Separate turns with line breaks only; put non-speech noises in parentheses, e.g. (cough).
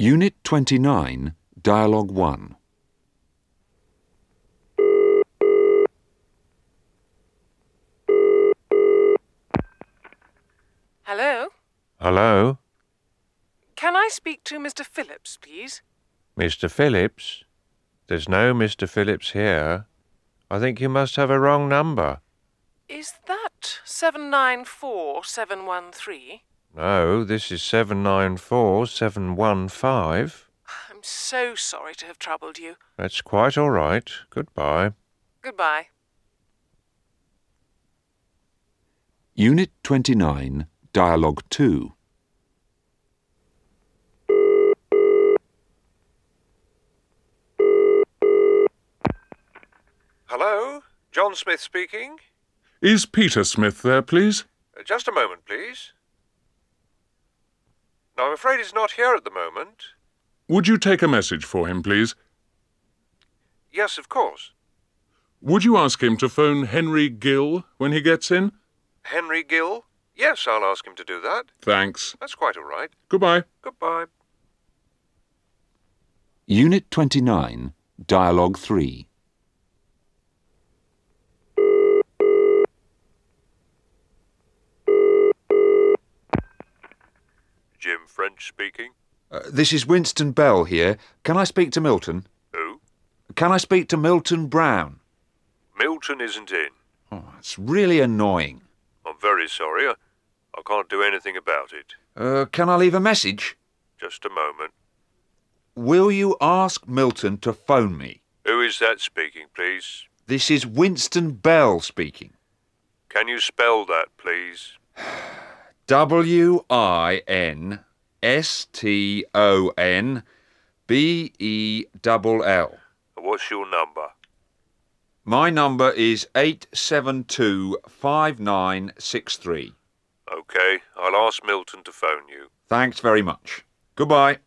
Unit 29, Dialogue 1.
Hello?
Hello,
Can I speak to Mr. Phillips, please?
Mr. Phillips? There's no Mr. Phillips here. I think you must have a wrong number.
Is that 794713?
No, this is 794715.
I'm so sorry to have troubled you.
That's quite all right. Goodbye.
Goodbye.
Unit 29, Dialogue 2.
Hello, John Smith speaking.
Is Peter Smith there, please?
Uh, Just a moment, please. No, I'm afraid he's not here at the moment.
Would you take a message for him, please?
Yes, of course.
Would you ask him to phone Henry Gill when he gets in?
Henry Gill? Yes, I'll ask him to do that.
Thanks.
That's quite all right.
Goodbye.
Goodbye.
Unit 29, Dialogue 3.
Jim French speaking.
Uh, this is Winston Bell here. Can I speak to Milton?
Who?
Can I speak to Milton Brown?
Milton isn't in.
Oh, it's really annoying.
I'm very sorry. I, I can't do anything about it.
Uh, can I leave a message?
Just a moment.
Will you ask Milton to phone me?
Who is that speaking, please?
This is Winston Bell speaking.
Can you spell that, please? (sighs)
W I N S T O N B E L L.
What's your number?
My number is 8725963.
Okay, I'll ask Milton to phone you.
Thanks very much. Goodbye.